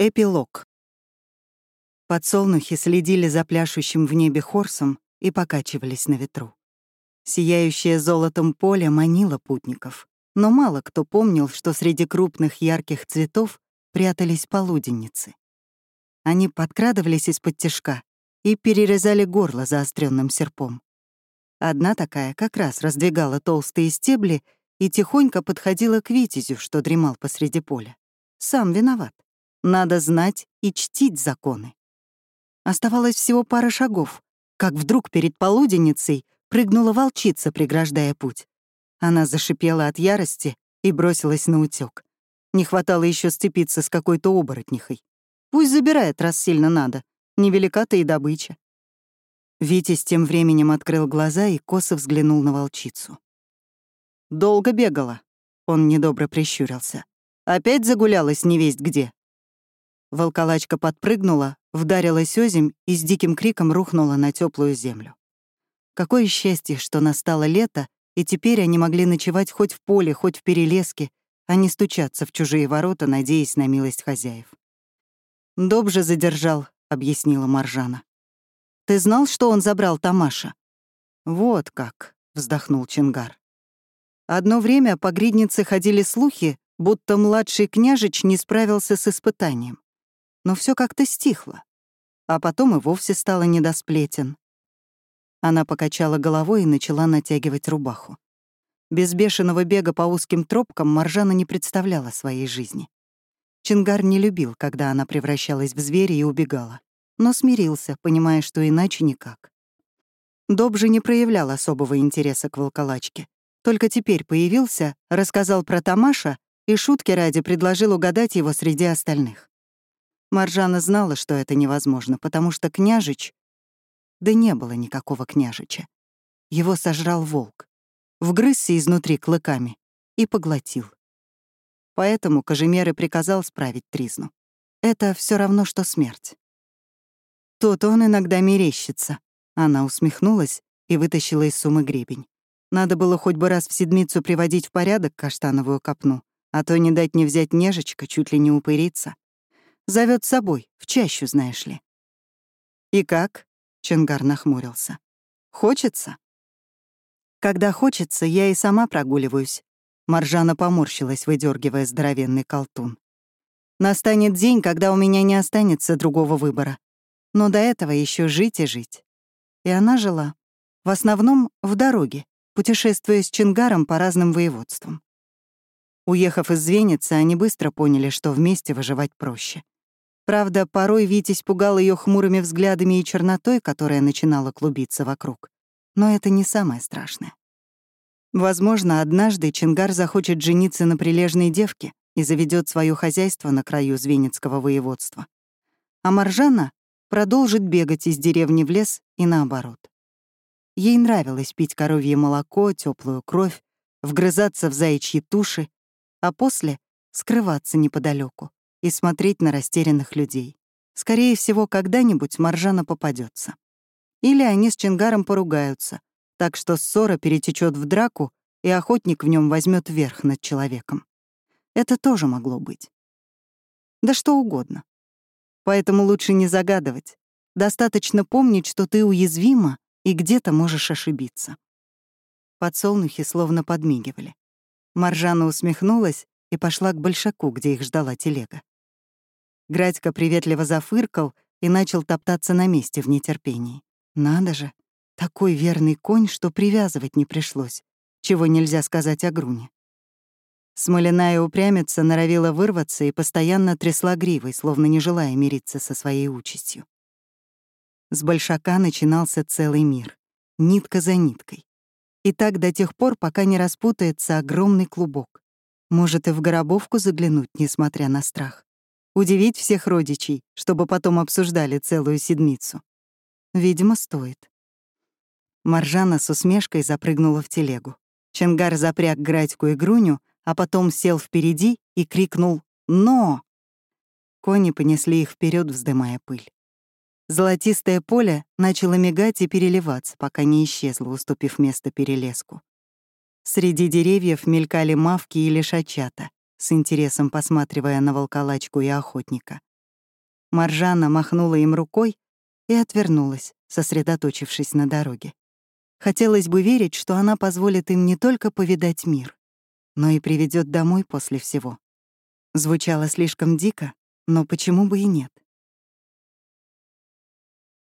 Эпилог. Подсолнухи следили за пляшущим в небе хорсом и покачивались на ветру. Сияющее золотом поле манило путников, но мало кто помнил, что среди крупных ярких цветов прятались полуденницы. Они подкрадывались из-под тяжка и перерезали горло заостренным серпом. Одна такая как раз раздвигала толстые стебли и тихонько подходила к Витязю, что дремал посреди поля. Сам виноват. Надо знать и чтить законы. Оставалось всего пара шагов, как вдруг перед полуденницей прыгнула волчица, преграждая путь. Она зашипела от ярости и бросилась на утёк. Не хватало еще сцепиться с какой-то оборотнихой. Пусть забирает, раз сильно надо. Невелика-то и добыча. Витязь тем временем открыл глаза и косо взглянул на волчицу. «Долго бегала», — он недобро прищурился. «Опять загулялась невесть где?» Волколачка подпрыгнула, вдарилась озимь и с диким криком рухнула на теплую землю. Какое счастье, что настало лето, и теперь они могли ночевать хоть в поле, хоть в перелеске, а не стучаться в чужие ворота, надеясь на милость хозяев. «Доб же задержал», — объяснила Маржана. Ты знал, что он забрал Тамаша?» «Вот как», — вздохнул Чингар. Одно время по гриднице ходили слухи, будто младший княжич не справился с испытанием. Но все как-то стихло. А потом и вовсе стало недосплетен. Она покачала головой и начала натягивать рубаху. Без бешеного бега по узким тропкам Маржана не представляла своей жизни. Чингар не любил, когда она превращалась в зверя и убегала но смирился, понимая, что иначе никак. Доб же не проявлял особого интереса к волколачке. Только теперь появился, рассказал про Тамаша и шутки ради предложил угадать его среди остальных. Маржана знала, что это невозможно, потому что княжич... Да не было никакого княжича. Его сожрал волк, вгрызся изнутри клыками и поглотил. Поэтому Кожемер и приказал справить тризну. Это все равно, что смерть. Тот он иногда мерещится. Она усмехнулась и вытащила из суммы гребень. Надо было хоть бы раз в седмицу приводить в порядок каштановую копну, а то не дать не взять нежечка, чуть ли не упыриться. Зовет с собой, в чащу, знаешь ли. «И как?» — Ченгар нахмурился. «Хочется?» «Когда хочется, я и сама прогуливаюсь». Маржана поморщилась, выдергивая здоровенный колтун. «Настанет день, когда у меня не останется другого выбора. Но до этого еще жить и жить. И она жила. В основном в дороге, путешествуя с Чингаром по разным воеводствам. Уехав из Звеницы, они быстро поняли, что вместе выживать проще. Правда, порой Витязь пугал ее хмурыми взглядами и чернотой, которая начинала клубиться вокруг. Но это не самое страшное. Возможно, однажды Чингар захочет жениться на прилежной девке и заведет свое хозяйство на краю Звенецкого воеводства. А Маржана продолжит бегать из деревни в лес и наоборот. Ей нравилось пить коровье молоко, теплую кровь, вгрызаться в заячьи туши, а после — скрываться неподалеку и смотреть на растерянных людей. Скорее всего, когда-нибудь Маржана попадется. Или они с Чингаром поругаются, так что ссора перетечет в драку, и охотник в нем возьмет верх над человеком. Это тоже могло быть. Да что угодно. Поэтому лучше не загадывать. Достаточно помнить, что ты уязвима и где-то можешь ошибиться. Подсолнухи словно подмигивали. Маржана усмехнулась и пошла к большаку, где их ждала телега. Градька приветливо зафыркал и начал топтаться на месте в нетерпении. Надо же, такой верный конь, что привязывать не пришлось, чего нельзя сказать о Груне. Смоляная упрямица норовила вырваться и постоянно трясла гривой, словно не желая мириться со своей участью. С большака начинался целый мир, нитка за ниткой. И так до тех пор, пока не распутается огромный клубок. Может, и в горобовку заглянуть, несмотря на страх. Удивить всех родичей, чтобы потом обсуждали целую седмицу. Видимо, стоит. Маржана с усмешкой запрыгнула в телегу. Ченгар запряг Градьку и Груню, а потом сел впереди и крикнул «Но!». Кони понесли их вперед, вздымая пыль. Золотистое поле начало мигать и переливаться, пока не исчезло, уступив место перелеску. Среди деревьев мелькали мавки или шачата, с интересом посматривая на волколачку и охотника. Маржана махнула им рукой и отвернулась, сосредоточившись на дороге. Хотелось бы верить, что она позволит им не только повидать мир, но и приведет домой после всего. Звучало слишком дико, но почему бы и нет?